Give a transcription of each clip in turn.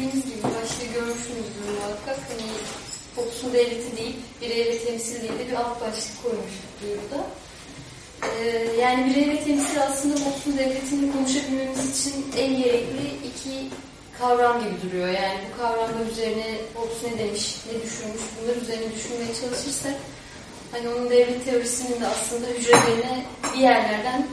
dediğiniz gibi başta görmüşsünüzdür muhakkak. Hani Hobbes'un devleti deyip birey ve temsil diye de bir alt başlık koymuştuk duyuruda. Ee, yani birey ve temsil aslında Hobbes'un devletini konuşabilmemiz için en gerekli iki kavram gibi duruyor. Yani bu kavramlar üzerine Hobbes ne demiş, ne düşünmüş, bunlar üzerine düşünmeye çalışırsak hani onun devlet teorisinin de aslında hücrelerine bir yerlerden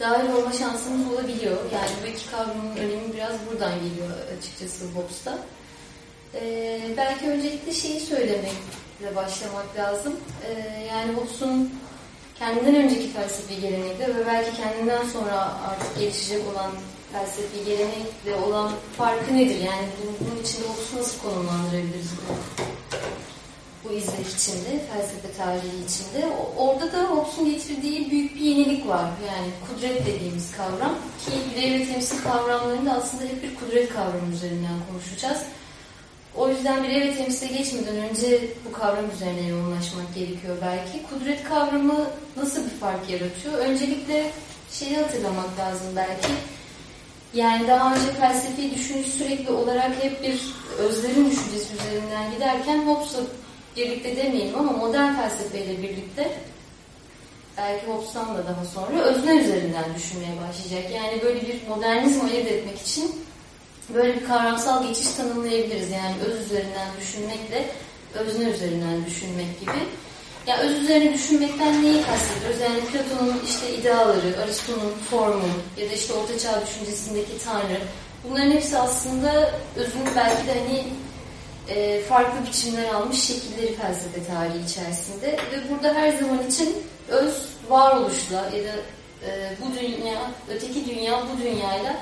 dahil olma şansımız olabiliyor. Yani bu iki kavramın önemi biraz buradan geliyor açıkçası Hobbes'ta. Ee, belki öncelikle şeyi söylemekle başlamak lazım. Ee, yani Hobbes'un kendinden önceki felsefi gelenekle ve belki kendinden sonra artık gelişecek olan felsefi gelenekle olan farkı nedir? Yani bunun içinde Hobbes'u nasıl konumlandırabiliriz bu, izler içinde, felsefe tarihi içinde? Orada da Hobbes'un getirdiği büyük bir yenilik var. Yani kudret dediğimiz kavram ki birey ve temsil kavramlarında aslında hep bir kudret kavramı üzerinden konuşacağız. O yüzden birey ve temsile geçmeden önce bu kavram üzerine yoğunlaşmak gerekiyor belki. Kudret kavramı nasıl bir fark yaratıyor? Öncelikle şeyi hatırlamak lazım belki. Yani daha önce felsefi düşünüş sürekli olarak hep bir özlerin düşüncesi üzerinden giderken Hobbes'la birlikte demeyelim ama modern felsefeyle birlikte belki Hobbes'tan da daha sonra özne üzerinden düşünmeye başlayacak. Yani böyle bir modernizm elde etmek için böyle bir kavramsal geçiş tanımlayabiliriz. Yani öz üzerinden düşünmekle özne üzerinden düşünmek gibi. Ya öz üzerine düşünmekten neyi kastediyoruz? Yani Platon'un işte ideaları, Aristo'nun formu ya da işte Orta Çağ düşüncesindeki Tanrı. Bunların hepsi aslında özün belki de hani e, farklı biçimler almış şekilleri felsefe tarihi içerisinde. Ve burada her zaman için öz varoluşla ya da e, bu dünya, öteki dünya bu dünyayla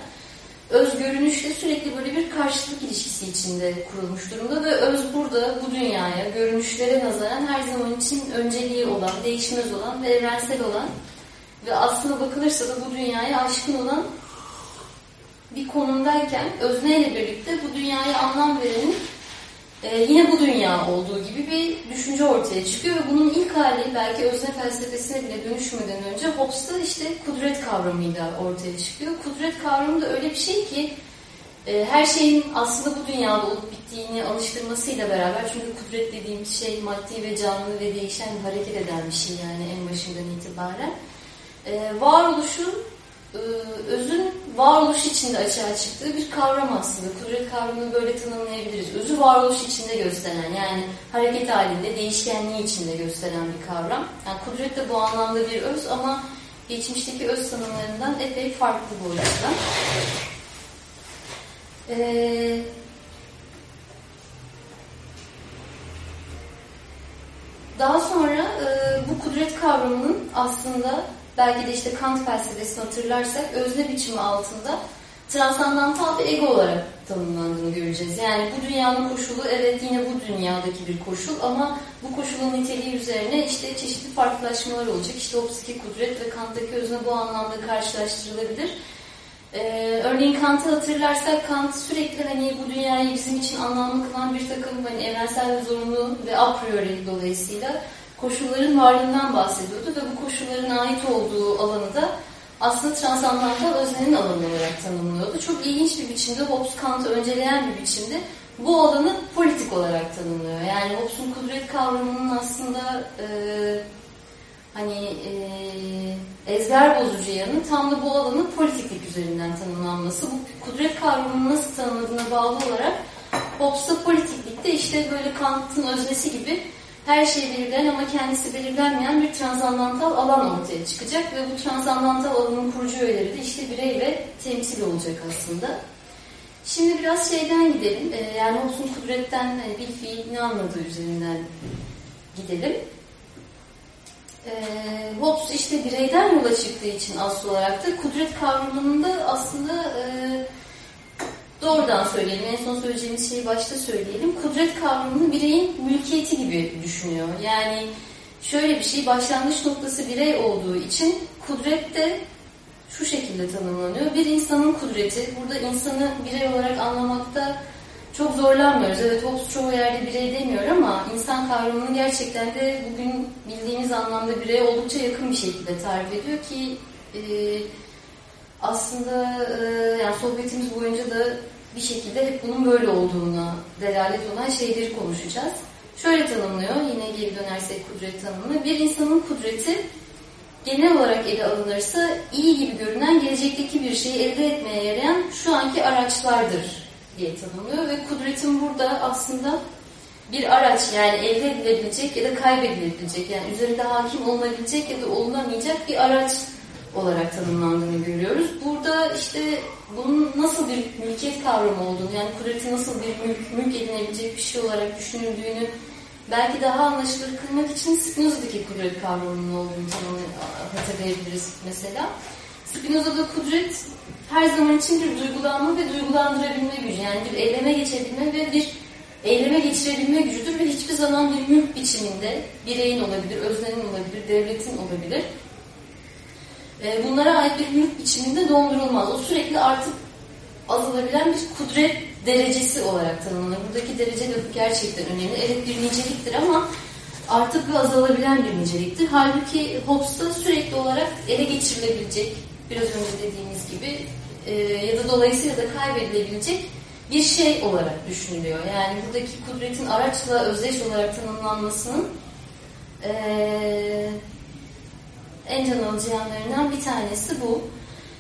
öz görünüşle sürekli böyle bir karşılık ilişkisi içinde kurulmuş durumda ve öz burada bu dünyaya, görünüşlere nazaran her zaman için önceliği olan, değişmez olan ve evrensel olan ve aslına bakılırsa da bu dünyaya aşkın olan bir konumdayken özneyle birlikte bu dünyaya anlam verenin e, yine bu dünya olduğu gibi bir düşünce ortaya çıkıyor ve bunun ilk hali belki özne felsefesine bile dönüşmeden önce Hobbes'ta işte kudret kavramıyla ortaya çıkıyor. Kudret kavramı da öyle bir şey ki e, her şeyin aslında bu dünyada olup bittiğini alıştırmasıyla beraber çünkü kudret dediğimiz şey maddi ve canlı ve değişen hareket eden bir şey yani en başından itibaren. E, varoluşun özün varoluş içinde açığa çıktığı bir kavram aslında. Kudret kavramını böyle tanımlayabiliriz. Özü varoluş içinde gösteren yani hareket halinde değişkenliği içinde gösteren bir kavram. Yani kudret de bu anlamda bir öz ama geçmişteki öz tanımlarından epey farklı bu yüzden. Ee, daha sonra e, bu kudret kavramının aslında belki de işte Kant felsefesini hatırlarsak özne biçimi altında transandantal bir ego olarak tanımlandığını göreceğiz. Yani bu dünyanın koşulu evet yine bu dünyadaki bir koşul ama bu koşulun niteliği üzerine işte çeşitli farklılaşmalar olacak. İşte Hobbes'taki kudret ve Kant'taki özne bu anlamda karşılaştırılabilir. Ee, örneğin Kant'ı hatırlarsak Kant sürekli hani bu dünyayı bizim için anlamlı kılan bir takım hani evrensel ve zorunlu ve a priori dolayısıyla koşulların varlığından bahsediyordu ve bu koşulların ait olduğu alanı da aslında transandantal öznenin alanı olarak tanımlıyordu. Çok ilginç bir biçimde Hobbes Kant'ı önceleyen bir biçimde bu alanı politik olarak tanımlıyor. Yani Hobbes'un kudret kavramının aslında e, hani e, ezber bozucu yanı tam da bu alanın politiklik üzerinden tanımlanması. Bu kudret kavramını nasıl tanımladığına bağlı olarak Hobbes'ta politiklikte işte böyle Kant'ın öznesi gibi her şeyi belirleyen ama kendisi belirlenmeyen bir transandantal alan ortaya çıkacak ve bu transandantal alanın kurucu üyeleri de işte birey ve temsil olacak aslında. Şimdi biraz şeyden gidelim. Ee, yani olsun kudretten hani bir fiil ne anladığı üzerinden gidelim. Ee, Hobbes işte bireyden yola çıktığı için asıl olarak da kudret kavramının da aslında e, doğrudan söyleyelim. En son söyleyeceğimiz şeyi başta söyleyelim. Kudret kavramını bireyin mülkiyeti gibi düşünüyor. Yani şöyle bir şey, başlangıç noktası birey olduğu için kudret de şu şekilde tanımlanıyor. Bir insanın kudreti, burada insanı birey olarak anlamakta çok zorlanmıyoruz. Evet Hobbes çoğu yerde birey demiyor ama insan kavramını gerçekten de bugün bildiğimiz anlamda bireye oldukça yakın bir şekilde tarif ediyor ki e, aslında e, yani sohbetimiz boyunca da bir şekilde hep bunun böyle olduğuna delalet olan şeyleri konuşacağız. Şöyle tanımlıyor, yine geri dönersek kudret tanımını. Bir insanın kudreti genel olarak ele alınırsa iyi gibi görünen gelecekteki bir şeyi elde etmeye yarayan şu anki araçlardır diye tanımlıyor ve kudretin burada aslında bir araç yani elde edilebilecek ya da kaybedilebilecek yani üzerinde hakim olunabilecek ya da olunamayacak bir araç olarak tanımlandığını görüyoruz. Burada işte bunun nasıl bir mülkiyet kavramı olduğunu yani kudreti nasıl bir mülk, mülk edinebilecek bir şey olarak düşünüldüğünü belki daha anlaşılır kılmak için Spinoza'daki kudret kavramının olduğunu hatırlayabiliriz mesela. Spinoza'da kudret her zaman için bir duygulanma ve duygulandırabilme gücü. Yani bir eyleme geçebilme ve bir eyleme geçirebilme gücüdür ve hiçbir zaman bir mülk biçiminde bireyin olabilir, öznenin olabilir, devletin olabilir. E, bunlara ait bir mülk biçiminde dondurulmaz. O sürekli artık azalabilen bir kudret derecesi olarak tanımlanır. Buradaki derece de gerçekten önemli. Evet bir niceliktir ama artık bir azalabilen bir niceliktir. Halbuki Hobbes'ta sürekli olarak ele geçirilebilecek, biraz önce dediğimiz gibi e, ya da dolayısıyla da kaybedilebilecek bir şey olarak düşünülüyor. Yani buradaki kudretin araçla özdeş olarak tanımlanmasının e, en can alıcı yanlarından bir tanesi bu.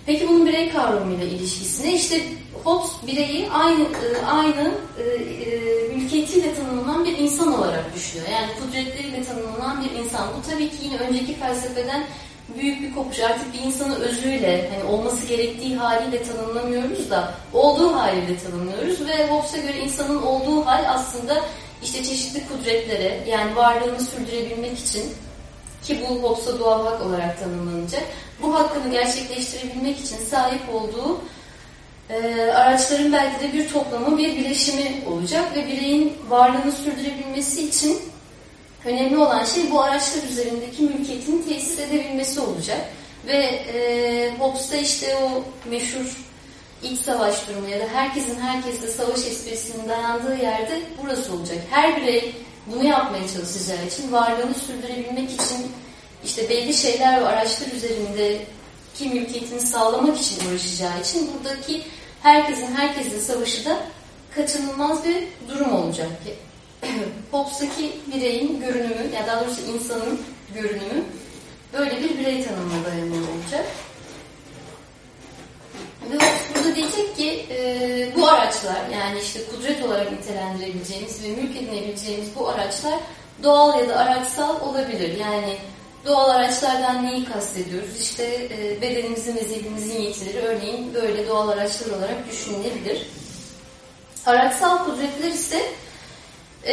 Peki bunun birey kavramıyla ilişkisine işte Hobbes bireyi aynı e, aynı e, e, mülkiyetiyle tanımlanan bir insan olarak düşünüyor. Yani kudretleriyle tanımlanan bir insan. Bu tabii ki yine önceki felsefeden büyük bir kopuş. Artık bir insanı özüyle, hani olması gerektiği haliyle tanımlamıyoruz da olduğu haliyle tanımlıyoruz ve Hobbes'a göre insanın olduğu hal aslında işte çeşitli kudretlere yani varlığını sürdürebilmek için ki bu Hobbes'a doğal hak olarak tanımlanacak. Bu hakkını gerçekleştirebilmek için sahip olduğu e, araçların belki de bir toplamı, bir bileşimi olacak ve bireyin varlığını sürdürebilmesi için önemli olan şey bu araçlar üzerindeki mülkiyetini tesis edebilmesi olacak. Ve e, Hobbes'ta işte o meşhur iç savaş durumu ya da herkesin herkesle savaş esprisinin dayandığı yerde burası olacak. Her birey bunu yapmaya çalışacağı için, varlığını sürdürebilmek için işte belli şeyler ve araçlar üzerinde ki mülkiyetini sağlamak için uğraşacağı için buradaki herkesin herkesle savaşı da kaçınılmaz bir durum olacak. Hobbes'taki bireyin görünümü, ya daha doğrusu insanın görünümü böyle bir birey tanımına dayanıyor olacak. Ve burada diyecek ki e, bu araçlar yani işte kudret olarak nitelendirebileceğimiz ve mülk edinebileceğimiz bu araçlar doğal ya da araçsal olabilir. Yani doğal araçlardan neyi kastediyoruz? İşte e, bedenimizin ve zihnimizin yetileri örneğin böyle doğal araçlar olarak düşünülebilir. Araçsal kudretler ise e,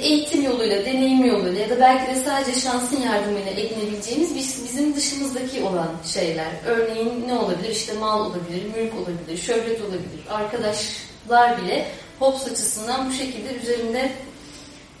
eğitim yoluyla, deneyim yoluyla ya da belki de sadece şansın yardımıyla edinebileceğimiz bizim dışımızdaki olan şeyler. Örneğin ne olabilir? İşte mal olabilir, mülk olabilir, şöhret olabilir. Arkadaşlar bile Hobbes açısından bu şekilde üzerinde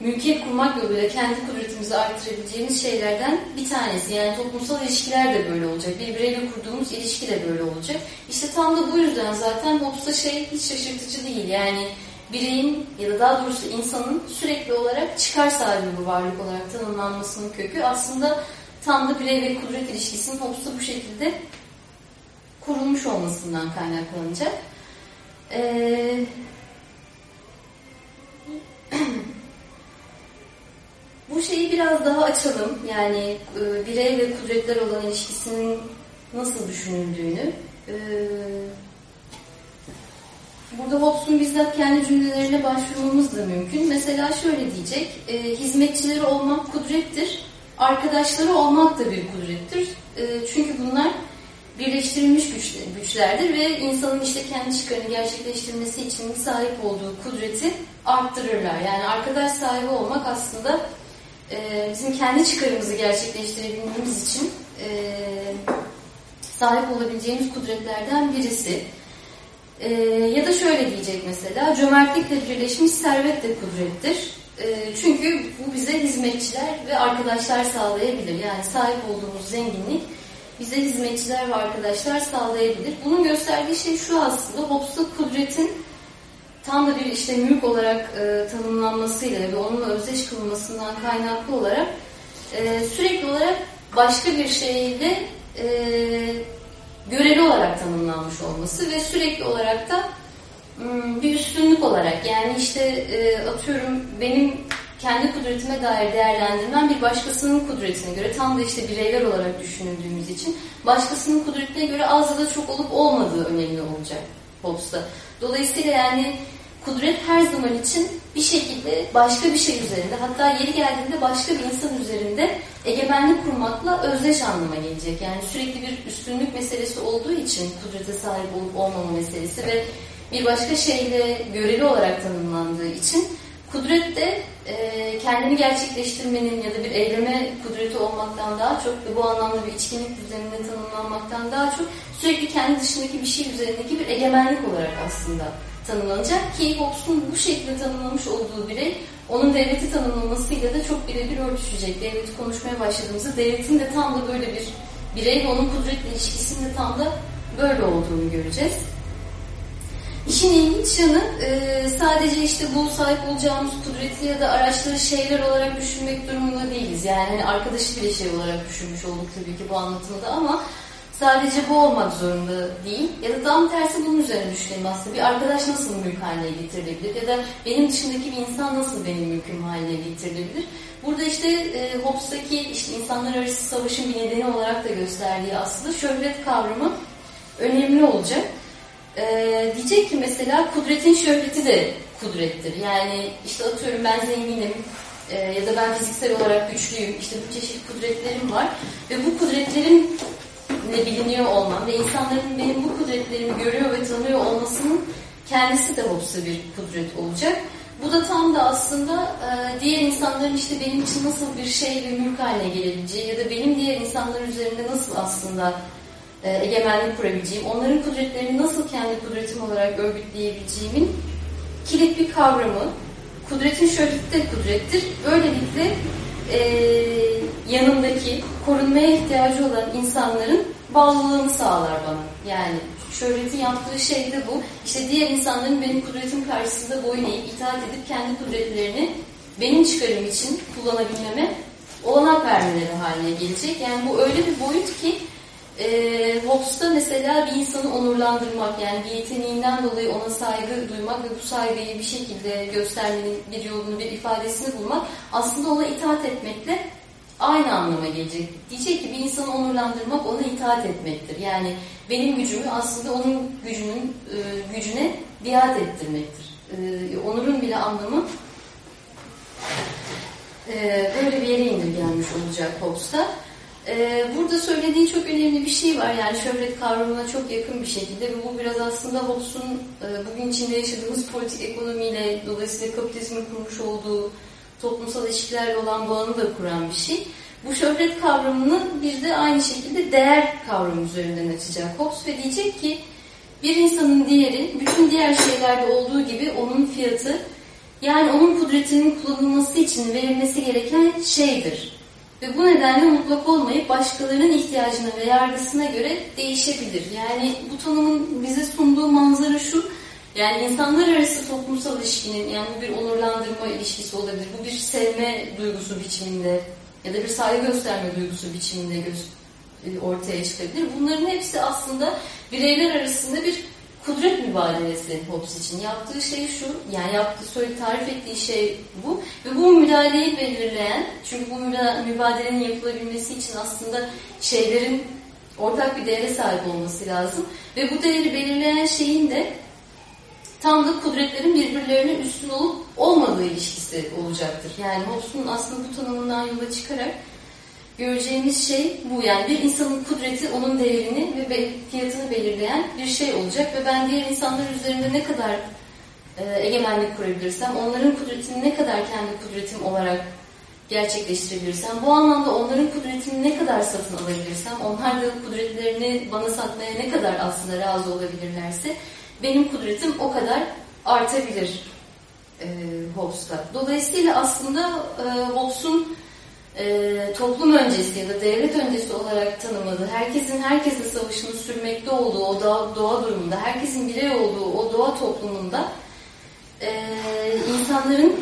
mülkiyet kurmak yoluyla kendi kudretimizi arttırabileceğimiz şeylerden bir tanesi. Yani toplumsal ilişkiler de böyle olacak. Bir bireyle kurduğumuz ilişki de böyle olacak. İşte tam da bu yüzden zaten Hobbes'ta şey hiç şaşırtıcı değil. Yani bireyin ya da daha doğrusu insanın sürekli olarak çıkar sahibi bir varlık olarak tanımlanmasının kökü aslında tam da birey ve kudret ilişkisinin Hobbes'ta bu şekilde kurulmuş olmasından kaynaklanacak. Ee, bu şeyi biraz daha açalım. Yani e, birey ve kudretler olan ilişkisinin nasıl düşünüldüğünü. E, Burada Hobbes'un bizzat kendi cümlelerine başvurmamız da mümkün. Mesela şöyle diyecek, e, hizmetçileri olmak kudrettir, arkadaşları olmak da bir kudrettir. E, çünkü bunlar birleştirilmiş güçlerdir ve insanın işte kendi çıkarını gerçekleştirmesi için sahip olduğu kudreti arttırırlar. Yani arkadaş sahibi olmak aslında e, bizim kendi çıkarımızı gerçekleştirebilmemiz için e, sahip olabileceğimiz kudretlerden birisi. E, ya da şöyle diyecek mesela, cömertlikle birleşmiş servet de kudrettir. E, çünkü bu bize hizmetçiler ve arkadaşlar sağlayabilir. Yani sahip olduğumuz zenginlik bize hizmetçiler ve arkadaşlar sağlayabilir. Bunun gösterdiği şey şu aslında, Hobbes'ta kudretin tam da bir işte mülk olarak e, tanımlanmasıyla ve onunla özdeş kılınmasından kaynaklı olarak e, sürekli olarak başka bir şeyle e, göreli olarak tanımlanmış olması ve sürekli olarak da hmm, bir üstünlük olarak yani işte e, atıyorum benim kendi kudretime dair değerlendirmem bir başkasının kudretine göre tam da işte bireyler olarak düşünüldüğümüz için başkasının kudretine göre az ya da çok olup olmadığı önemli olacak Hobbes'ta. Dolayısıyla yani kudret her zaman için bir şekilde başka bir şey üzerinde hatta yeri geldiğinde başka bir insan üzerinde egemenlik kurmakla özdeş anlama gelecek. Yani sürekli bir üstünlük meselesi olduğu için kudrete sahip olup olmama meselesi ve bir başka şeyle göreli olarak tanımlandığı için kudret de e, kendini gerçekleştirmenin ya da bir eyleme kudreti olmaktan daha çok ve bu anlamda bir içkinlik düzeninde tanımlanmaktan daha çok sürekli kendi dışındaki bir şey üzerindeki bir egemenlik olarak aslında tanımlanacak ki Hobbes'un bu şekilde tanımlamış olduğu birey onun devleti tanımlamasıyla da çok birebir örtüşecek. Devleti konuşmaya başladığımızda devletin de tam da böyle bir birey ve onun kudretle ilişkisinin de tam da böyle olduğunu göreceğiz. İşin ilginç yanı e, sadece işte bu sahip olacağımız kudreti ya da araçları şeyler olarak düşünmek durumunda değiliz. Yani hani arkadaşı bile şey olarak düşünmüş olduk tabii ki bu anlatımda ama sadece bu olmak zorunda değil. Ya da tam tersi bunun üzerine düşünelim aslında. Bir arkadaş nasıl mülk haline getirilebilir? Ya da benim dışındaki bir insan nasıl benim mülküm haline getirilebilir? Burada işte e, Hobbes'taki işte insanlar arası savaşın bir nedeni olarak da gösterdiği aslında şöhret kavramı önemli olacak. Ee, diyecek ki mesela kudretin şöhreti de kudrettir. Yani işte atıyorum ben zenginim e, ya da ben fiziksel olarak güçlüyüm. İşte bu çeşit kudretlerim var. Ve bu kudretlerin ne biliniyor olmam ve insanların benim bu kudretlerimi görüyor ve tanıyor olmasının kendisi de Hobbes'a bir kudret olacak. Bu da tam da aslında e, diğer insanların işte benim için nasıl bir şey ve mülk haline gelebileceği ya da benim diğer insanlar üzerinde nasıl aslında e, egemenlik kurabileceğim, onların kudretlerini nasıl kendi kudretim olarak örgütleyebileceğimin kilit bir kavramı. Kudretin şöhreti de kudrettir. Böylelikle e, yanımdaki korunmaya ihtiyacı olan insanların bağlılığını sağlar bana. Yani şöhretin yaptığı şey de bu. İşte diğer insanların benim kudretim karşısında boyun eğip itaat edip kendi kudretlerini benim çıkarım için kullanabilmeme olanak vermeleri haline gelecek. Yani bu öyle bir boyut ki e, Hobbes'ta mesela bir insanı onurlandırmak yani bir yeteneğinden dolayı ona saygı duymak ve bu saygıyı bir şekilde göstermenin bir yolunu, bir ifadesini bulmak aslında ona itaat etmekle aynı anlama gelecek. Diyecek ki bir insanı onurlandırmak ona itaat etmektir. Yani benim gücümü aslında onun gücünün e, gücüne biat ettirmektir. E, onurun bile anlamı e, böyle bir yere indirgenmiş olacak Hobbes'ta. Ee, burada söylediği çok önemli bir şey var. Yani şöhret kavramına çok yakın bir şekilde ve bu biraz aslında Hobbes'un e, bugün içinde yaşadığımız politik ekonomiyle dolayısıyla kapitalizmin kurmuş olduğu toplumsal ilişkilerle olan bağını da kuran bir şey. Bu şöhret kavramını bir de aynı şekilde değer kavramı üzerinden açacak Hobbes ve diyecek ki bir insanın diğeri bütün diğer şeylerde olduğu gibi onun fiyatı yani onun kudretinin kullanılması için verilmesi gereken şeydir. Ve bu nedenle mutlak olmayıp başkalarının ihtiyacına ve yargısına göre değişebilir. Yani bu tanımın bize sunduğu manzara şu, yani insanlar arası toplumsal ilişkinin, yani bu bir onurlandırma ilişkisi olabilir, bu bir sevme duygusu biçiminde ya da bir saygı gösterme duygusu biçiminde e, ortaya çıkabilir. Bunların hepsi aslında bireyler arasında bir kudret mübadelesi Hobbes için. Yaptığı şey şu, yani yaptığı, söyle tarif ettiği şey bu ve bu müdahaleyi belirleyen, çünkü bu mübadelenin yapılabilmesi için aslında şeylerin ortak bir değere sahip olması lazım ve bu değeri belirleyen şeyin de da kudretlerin birbirlerine üstün olup olmadığı ilişkisi olacaktır. Yani Hobbes'un aslında bu tanımından yola çıkarak göreceğimiz şey bu. Yani bir insanın kudreti onun değerini ve fiyatını belirleyen bir şey olacak ve ben diğer insanlar üzerinde ne kadar e, egemenlik kurabilirsem, onların kudretini ne kadar kendi kudretim olarak gerçekleştirebilirsem, bu anlamda onların kudretini ne kadar satın alabilirsem, onlar da kudretlerini bana satmaya ne kadar aslında razı olabilirlerse, benim kudretim o kadar artabilir e, Hobbes'ta. Dolayısıyla aslında e, Hobbes'un e, toplum öncesi ya da devlet öncesi olarak tanımadığı, herkesin herkesle savaşını sürmekte olduğu o doğa, doğa durumunda, herkesin birey olduğu o doğa toplumunda e, insanların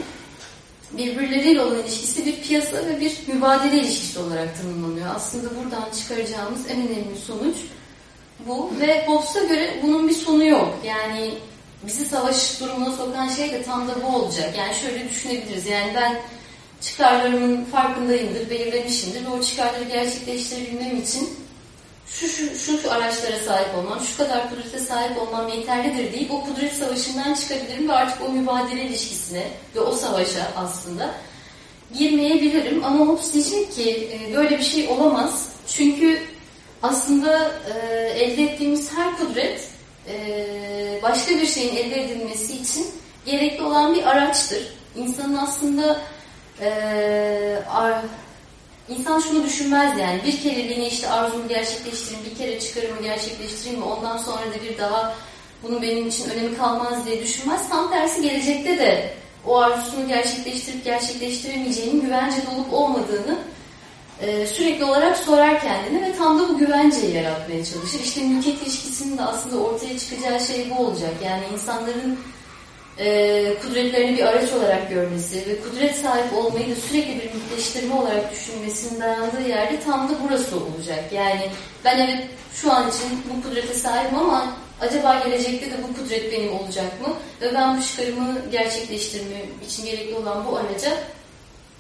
birbirleriyle olan ilişkisi bir piyasa ve bir mübadele ilişkisi olarak tanımlanıyor. Aslında buradan çıkaracağımız en önemli sonuç bu ve Hobbes'a göre bunun bir sonu yok. Yani bizi savaş durumuna sokan şey de tam da bu olacak. Yani şöyle düşünebiliriz. Yani ben çıkarlarımın farkındayımdır, belirlemişimdir ve o çıkarları gerçekleştirebilmem için şu, şu, şu, şu araçlara sahip olmam, şu kadar kudrete sahip olmam yeterlidir deyip o kudret savaşından çıkabilirim ve artık o mübadele ilişkisine ve o savaşa aslında girmeyebilirim. Ama Hobbes diyecek ki e, böyle bir şey olamaz. Çünkü aslında e, elde ettiğimiz her kudret e, başka bir şeyin elde edilmesi için gerekli olan bir araçtır. İnsanın aslında e, ar, insan şunu düşünmez yani bir kereliğine işte arzumu gerçekleştireyim, bir kere çıkarımı gerçekleştireyim ve ondan sonra da bir daha bunun benim için önemi kalmaz diye düşünmez. Tam tersi gelecekte de o arzusunu gerçekleştirip gerçekleştiremeyeceğinin güvence olup olmadığını e, sürekli olarak sorar kendine ve tam da bu güvenceyi yaratmaya çalışır. İşte mülkiyet ilişkisinin de aslında ortaya çıkacağı şey bu olacak. Yani insanların e, kudretlerini bir araç olarak görmesi ve kudret sahip olmayı da sürekli bir mülkleştirme olarak düşünmesinin dayandığı yerde tam da burası olacak. Yani ben evet şu an için bu kudrete sahibim ama acaba gelecekte de bu kudret benim olacak mı? Ve ben bu çıkarımı gerçekleştirmem için gerekli olan bu araca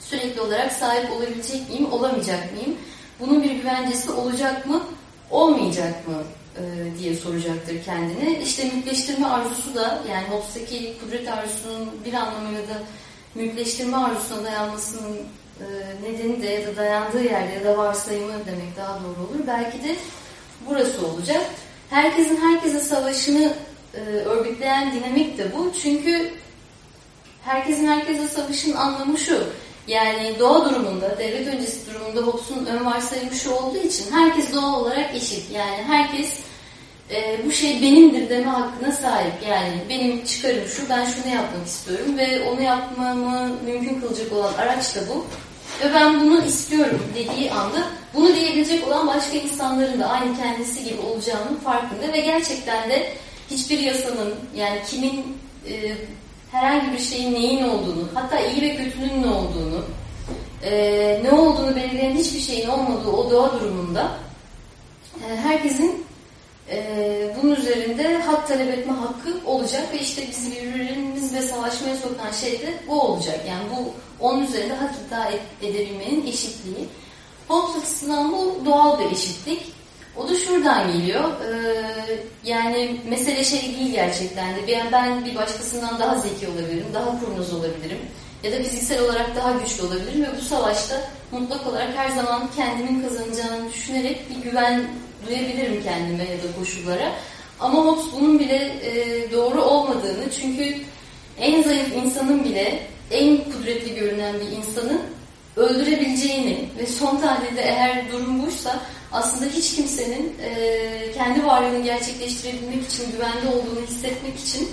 sürekli olarak sahip olabilecek miyim, olamayacak mıyım? Bunun bir güvencesi olacak mı, olmayacak mı e, diye soracaktır kendine. İşte mülkleştirme arzusu da yani Hobbes'taki kudret arzusunun bir anlamıyla da mülkleştirme arzusuna dayanmasının e, nedeni de ya da dayandığı yerde ya da varsayımı demek daha doğru olur. Belki de burası olacak. Herkesin herkese savaşını e, örgütleyen dinamik de bu. Çünkü herkesin herkese savaşın anlamı şu. Yani doğa durumunda, devlet öncesi durumunda Hobbes'un ön varsayımı şu olduğu için herkes doğal olarak eşit. Yani herkes e, bu şey benimdir deme hakkına sahip. Yani benim çıkarım şu, ben şunu yapmak istiyorum ve onu yapmamı mümkün kılacak olan araç da bu. Ve ben bunu istiyorum dediği anda bunu diyebilecek olan başka insanların da aynı kendisi gibi olacağının farkında ve gerçekten de hiçbir yasanın yani kimin e, herhangi bir şeyin neyin olduğunu, hatta iyi ve kötünün ne olduğunu, e, ne olduğunu belirleyen hiçbir şeyin olmadığı o doğa durumunda e, herkesin e, bunun üzerinde hak talep etme hakkı olacak ve işte bizi birbirimizle savaşmaya sokan şey de bu olacak. Yani bu onun üzerinde hak iddia edebilmenin eşitliği. Hobbes açısından bu doğal bir eşitlik. O da şuradan geliyor. Ee, yani mesele şey değil gerçekten de. Yani ben bir başkasından daha zeki olabilirim, daha kurnaz olabilirim. Ya da fiziksel olarak daha güçlü olabilirim ve bu savaşta mutlak olarak her zaman kendimin kazanacağını düşünerek bir güven duyabilirim kendime ya da koşullara. Ama Hobbes bunun bile e, doğru olmadığını çünkü en zayıf insanın bile en kudretli görünen bir insanın öldürebileceğini ve son tahlilde eğer durum buysa aslında hiç kimsenin e, kendi varlığını gerçekleştirebilmek için, güvende olduğunu hissetmek için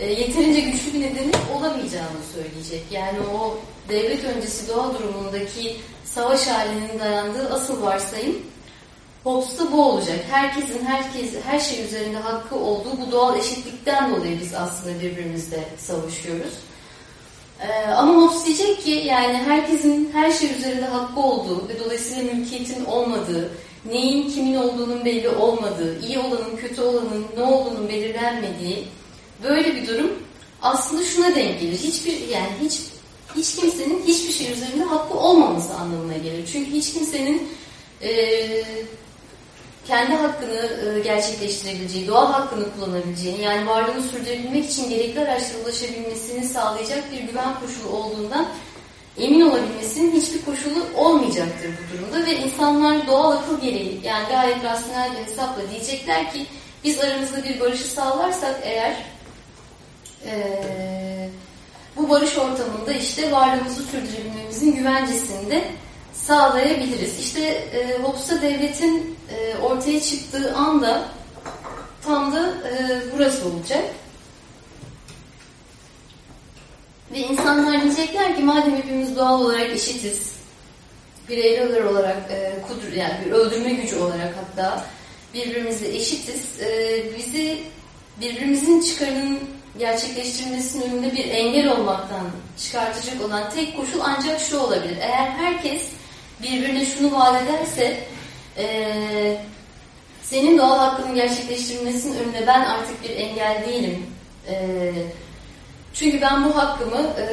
e, yeterince güçlü bir nedeni olamayacağını söyleyecek. Yani o devlet öncesi doğa durumundaki savaş halinin dayandığı asıl varsayım Hobbes'ta bu olacak. Herkesin herkes her şey üzerinde hakkı olduğu bu doğal eşitlikten dolayı biz aslında birbirimizle savaşıyoruz. Ee, ama Hobbes diyecek ki yani herkesin her şey üzerinde hakkı olduğu ve dolayısıyla mülkiyetin olmadığı, neyin kimin olduğunun belli olmadığı, iyi olanın kötü olanın ne olduğunun belirlenmediği böyle bir durum aslında şuna denk gelir. Hiçbir yani hiç hiç kimsenin hiçbir şey üzerinde hakkı olmaması anlamına gelir. Çünkü hiç kimsenin e, kendi hakkını e, gerçekleştirebileceği, doğal hakkını kullanabileceğini, yani varlığını sürdürebilmek için gerekli araçlara ulaşabilmesini sağlayacak bir güven koşulu olduğundan emin olabilmesinin hiçbir koşulu olmayacaktır bu durumda. Ve insanlar doğal akıl gereği yani gayet rasyonel bir hesapla diyecekler ki biz aramızda bir barışı sağlarsak eğer ee, bu barış ortamında işte varlığımızı sürdürebilmemizin güvencesini sağlayabiliriz. İşte e, Hobbes'a devletin e, ortaya çıktığı anda tam da e, burası olacak. Ve insanlar diyecekler ki madem hepimiz doğal olarak eşitiz, bireyler olarak e, kudur, yani bir öldürme gücü olarak hatta birbirimizle eşitiz, e, bizi birbirimizin çıkarının gerçekleştirilmesinin önünde bir engel olmaktan çıkartacak olan tek koşul ancak şu olabilir. Eğer herkes birbirine şunu vaat ederse e, senin doğal hakkının gerçekleştirilmesinin önünde ben artık bir engel değilim E, çünkü ben bu hakkımı e,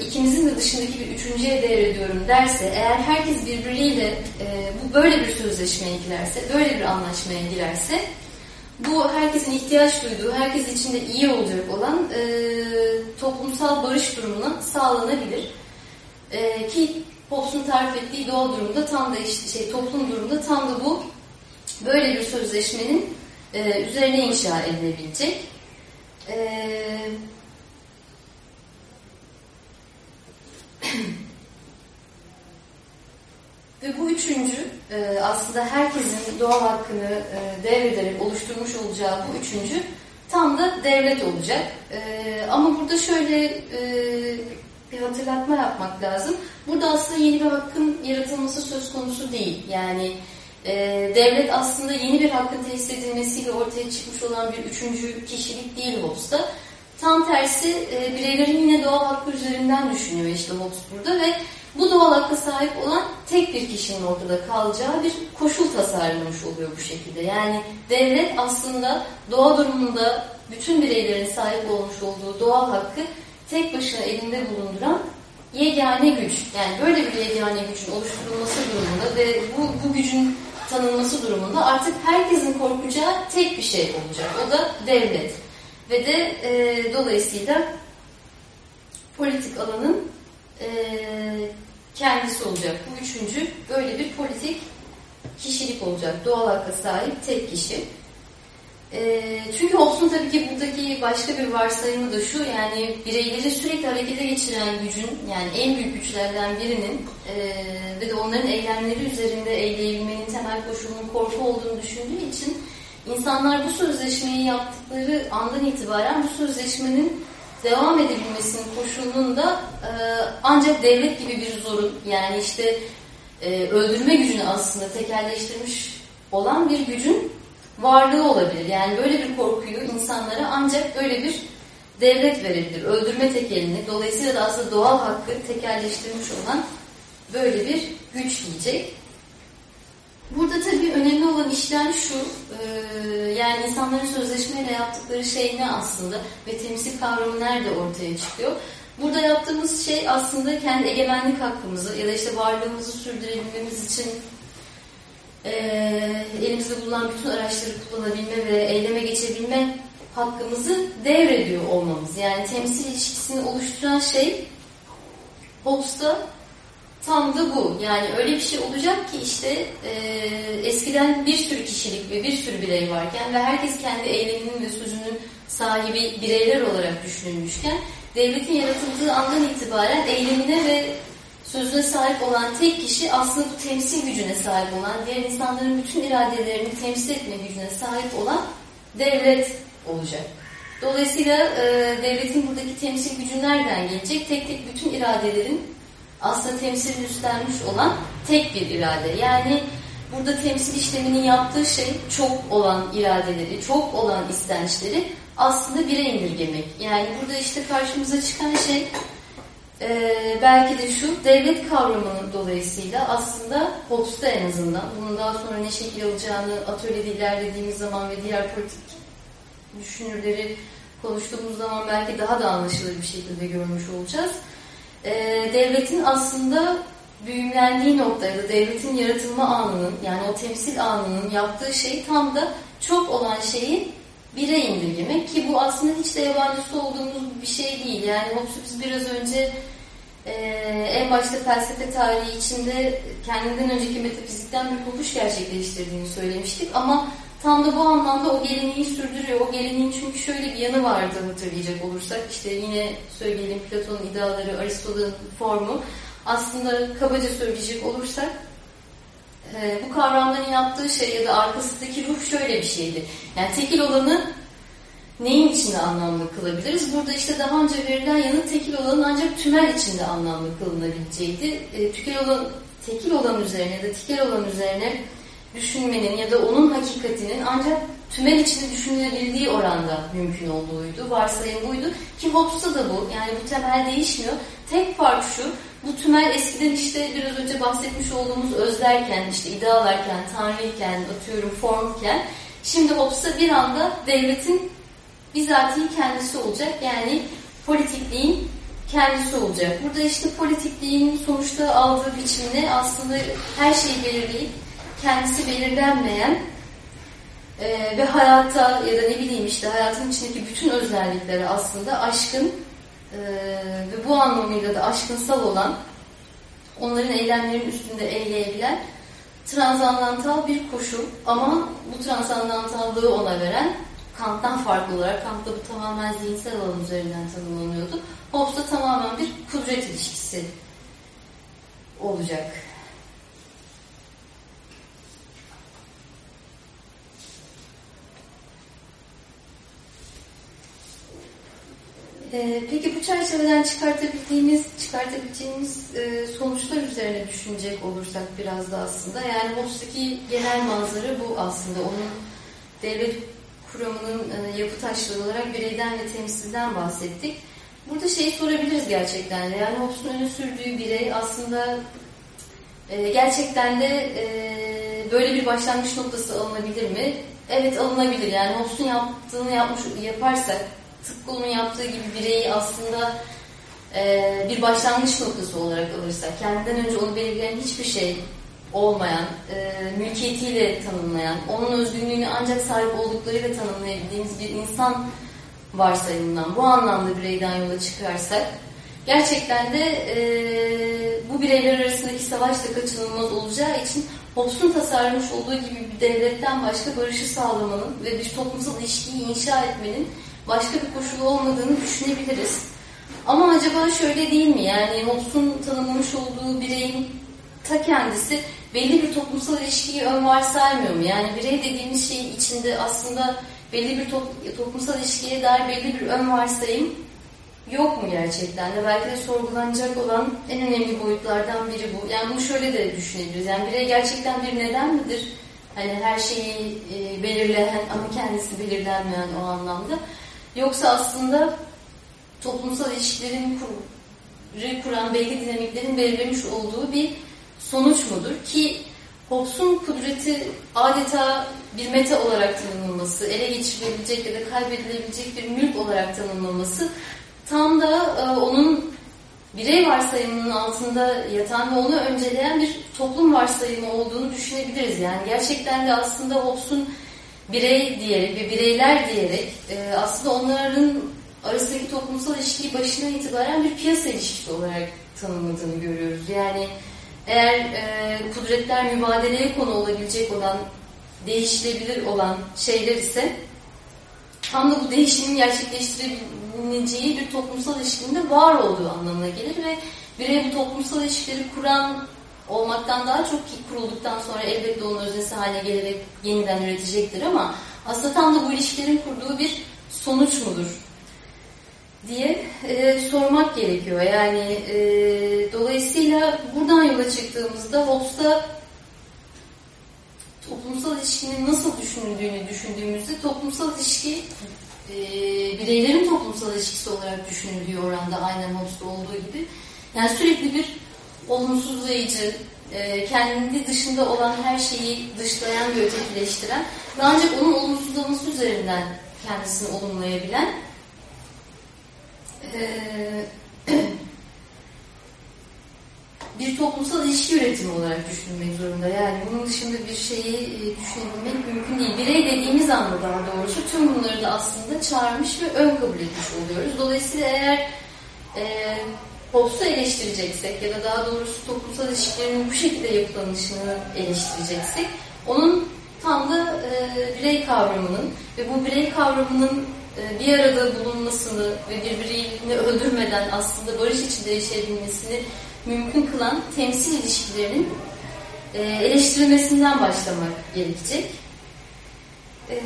ikimizin de dışındaki bir üçüncüye devrediyorum derse, eğer herkes birbiriyle e, bu böyle bir sözleşmeye girerse, böyle bir anlaşmaya girerse, bu herkesin ihtiyaç duyduğu, herkes için de iyi olacak olan e, toplumsal barış durumuna sağlanabilir. E, ki Hobbes'un tarif ettiği doğal durumda tam da işte şey toplum durumunda tam da bu böyle bir sözleşmenin e, üzerine inşa edilebilecek. E, Ve bu üçüncü e, aslında herkesin doğal hakkını e, devrederek oluşturmuş olacağı bu üçüncü tam da devlet olacak. E, ama burada şöyle bir hatırlatma yapmak lazım. Burada aslında yeni bir hakkın yaratılması söz konusu değil. Yani devlet aslında yeni bir hakkın tesis edilmesiyle ortaya çıkmış olan bir üçüncü kişilik değil Hobbes'ta. Tam tersi bireylerin yine doğal hakkı üzerinden düşünüyor işte Hobbes burada ve bu doğal hakka sahip olan tek bir kişinin ortada kalacağı bir koşul tasarlamış oluyor bu şekilde. Yani devlet aslında doğa durumunda bütün bireylerin sahip olmuş olduğu doğal hakkı tek başına elinde bulunduran yegane güç. Yani böyle bir yegane gücün oluşturulması durumunda ve bu, bu gücün tanınması durumunda artık herkesin korkacağı tek bir şey olacak. O da devlet. Ve de e, dolayısıyla politik alanın e, kendisi olacak. Bu üçüncü böyle bir politik kişilik olacak. Doğal hakka sahip tek kişi. E, çünkü Hobbes'un tabii ki buradaki başka bir varsayımı da şu, yani bireyleri sürekli harekete geçiren gücün, yani en büyük güçlerden birinin e, ve de onların eylemleri üzerinde eyleyebilmenin temel koşulunun korku olduğunu düşündüğü için insanlar bu sözleşmeyi yaptıkları andan itibaren bu sözleşmenin devam edebilmesinin koşulunun da e, ancak devlet gibi bir zorun yani işte e, öldürme gücünü aslında tekerleştirmiş olan bir gücün varlığı olabilir. Yani böyle bir korkuyu insanlara ancak böyle bir devlet verebilir. Öldürme tekelini, dolayısıyla da aslında doğal hakkı tekerleştirmiş olan böyle bir güç diyecek. Burada tabii önemli olan işler şu, e, yani insanların sözleşmeyle yaptıkları şey ne aslında ve temsil kavramı nerede ortaya çıkıyor? Burada yaptığımız şey aslında kendi egemenlik hakkımızı ya da işte varlığımızı sürdürebilmemiz için e, elimizde bulunan bütün araçları kullanabilme ve eyleme geçebilme hakkımızı devrediyor olmamız. Yani temsil ilişkisini oluşturan şey Hobbes'ta Tam da bu. Yani öyle bir şey olacak ki işte e, eskiden bir sürü kişilik ve bir sürü birey varken ve herkes kendi eyleminin ve sözünün sahibi bireyler olarak düşünülmüşken devletin yaratıldığı andan itibaren eylemine ve sözüne sahip olan tek kişi aslında bu temsil gücüne sahip olan, diğer insanların bütün iradelerini temsil etme gücüne sahip olan devlet olacak. Dolayısıyla e, devletin buradaki temsil gücü nereden gelecek? Tek tek bütün iradelerin aslında temsil üstlenmiş olan tek bir irade. Yani burada temsil işleminin yaptığı şey çok olan iradeleri, çok olan istençleri aslında bire indirgemek. Yani burada işte karşımıza çıkan şey e, belki de şu, devlet kavramının dolayısıyla aslında Hobbes'ta en azından, bunun daha sonra ne şekil alacağını atölyede ilerlediğimiz zaman ve diğer politik düşünürleri konuştuğumuz zaman belki daha da anlaşılır bir şekilde görmüş olacağız e, devletin aslında büyümlendiği noktada devletin yaratılma anının yani o temsil anının yaptığı şey tam da çok olan şeyi bire indirgemek ki bu aslında hiç de yabancısı olduğumuz bir şey değil. Yani Hobbes'u biz biraz önce e, en başta felsefe tarihi içinde kendinden önceki metafizikten bir kopuş gerçekleştirdiğini söylemiştik ama Tam da bu anlamda o geleneği sürdürüyor. O geleneğin çünkü şöyle bir yanı vardı hatırlayacak olursak. işte yine söyleyelim Platon'un ideaları, Aristo'nun formu. Aslında kabaca söyleyecek olursak e, bu kavramların yaptığı şey ya da arkasındaki ruh şöyle bir şeydi. Yani tekil olanı neyin içinde anlamlı kılabiliriz? Burada işte daha önce verilen yanı tekil olanın ancak tümel içinde anlamlı kılınabileceğiydi. E, tükel olan, tekil olan üzerine ya da tikel olan üzerine düşünmenin ya da onun hakikatinin ancak tümel içinde düşünülebildiği oranda mümkün olduğuydu. Varsayım buydu. Ki Hobbes'ta da bu. Yani bu temel değişmiyor. Tek fark şu, bu tümel eskiden işte biraz önce bahsetmiş olduğumuz özlerken, işte idealarken, tanrıyken, atıyorum formken, şimdi Hobbes'ta bir anda devletin bizatihi kendisi olacak. Yani politikliğin kendisi olacak. Burada işte politikliğin sonuçta aldığı biçimde aslında her şeyi belirleyip kendisi belirlenmeyen e, ve hayatta ya da ne bileyim işte hayatın içindeki bütün özellikleri aslında aşkın e, ve bu anlamıyla da aşkınsal olan onların eylemlerinin üstünde eyleyebilen transandantal bir koşul ama bu transandantallığı ona veren Kant'tan farklı olarak, Kant'ta bu tamamen zihinsel alan üzerinden tanımlanıyordu. Hobbes'ta tamamen bir kudret ilişkisi olacak. Ee, peki bu çerçeveden çıkartabildiğimiz, çıkartabileceğimiz e, sonuçlar üzerine düşünecek olursak biraz da aslında yani Hobbes'taki genel manzara bu aslında. Onun devlet kuramının e, yapı taşları olarak bireyden ve temsilden bahsettik. Burada şeyi sorabiliriz gerçekten. Yani Hobbes'un öne sürdüğü birey aslında e, gerçekten de e, böyle bir başlangıç noktası alınabilir mi? Evet alınabilir. Yani Hobbes'un yaptığını yapmış yaparsak tıpkı onun yaptığı gibi bireyi aslında e, bir başlangıç noktası olarak alırsak, kendinden önce onu belirleyen hiçbir şey olmayan, e, mülkiyetiyle tanımlayan, onun özgünlüğünü ancak sahip olduklarıyla tanımlayabildiğimiz bir insan varsayımından, bu anlamda bireyden yola çıkarsak, gerçekten de e, bu bireyler arasındaki savaş da kaçınılmaz olacağı için Hobbes'un tasarlamış olduğu gibi bir devletten başka barışı sağlamanın ve bir toplumsal ilişkiyi inşa etmenin başka bir koşulu olmadığını düşünebiliriz. Ama acaba şöyle değil mi? Yani Hobbes'un tanımlamış olduğu bireyin ta kendisi belli bir toplumsal ilişkiyi ön varsaymıyor mu? Yani birey dediğimiz şeyin içinde aslında belli bir top, toplumsal ilişkiye dair belli bir ön varsayım yok mu gerçekten de? Belki de sorgulanacak olan en önemli boyutlardan biri bu. Yani bunu şöyle de düşünebiliriz. Yani birey gerçekten bir neden midir? Hani her şeyi e, belirleyen ama kendisi belirlenmeyen o anlamda. Yoksa aslında toplumsal ilişkilerin kur, kuran belli dinamiklerin belirlemiş olduğu bir sonuç mudur? Ki Hobbes'un kudreti adeta bir meta olarak tanımlanması, ele geçirilebilecek ya da kaybedilebilecek bir mülk olarak tanımlanması tam da e, onun birey varsayımının altında yatan ve onu önceleyen bir toplum varsayımı olduğunu düşünebiliriz. Yani gerçekten de aslında Hobbes'un birey diyerek ve bireyler diyerek e, aslında onların arasındaki toplumsal ilişkiyi başına itibaren bir piyasa ilişkisi olarak tanımladığını görüyoruz. Yani eğer e, kudretler mübadeleye konu olabilecek olan, değişilebilir olan şeyler ise tam da bu değişimin gerçekleştirebileceği bir toplumsal ilişkinin var olduğu anlamına gelir ve birey bu toplumsal ilişkileri kuran olmaktan daha çok ki kurulduktan sonra elbette onun öznesi haline gelerek yeniden üretecektir ama aslında tam da bu ilişkilerin kurduğu bir sonuç mudur diye e, sormak gerekiyor. Yani e, dolayısıyla buradan yola çıktığımızda Hobbes'ta toplumsal ilişkinin nasıl düşünüldüğünü düşündüğümüzde toplumsal ilişki e, bireylerin toplumsal ilişkisi olarak düşünüldüğü oranda aynen Hobbes'ta olduğu gibi yani sürekli bir olumsuzlayıcı, e, kendi dışında olan her şeyi dışlayan ve ötekileştiren ve ancak onun olumsuzlaması üzerinden kendisini olumlayabilen e, bir toplumsal ilişki üretimi olarak düşünmek zorunda. Yani bunun dışında bir şeyi e, düşünebilmek mümkün değil. Birey dediğimiz anda daha doğrusu tüm bunları da aslında çağırmış ve ön kabul etmiş oluyoruz. Dolayısıyla eğer e, Hobbes'u eleştireceksek ya da daha doğrusu toplumsal ilişkilerin bu şekilde yapılanışını eleştireceksek onun tam da e, birey kavramının ve bu birey kavramının bir arada bulunmasını ve birbirini öldürmeden aslında barış içinde yaşayabilmesini mümkün kılan temsil ilişkilerinin e, eleştirilmesinden başlamak gerekecek. E,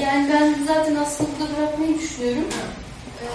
yani ben zaten aslında burada bırakmayı düşünüyorum. Ee,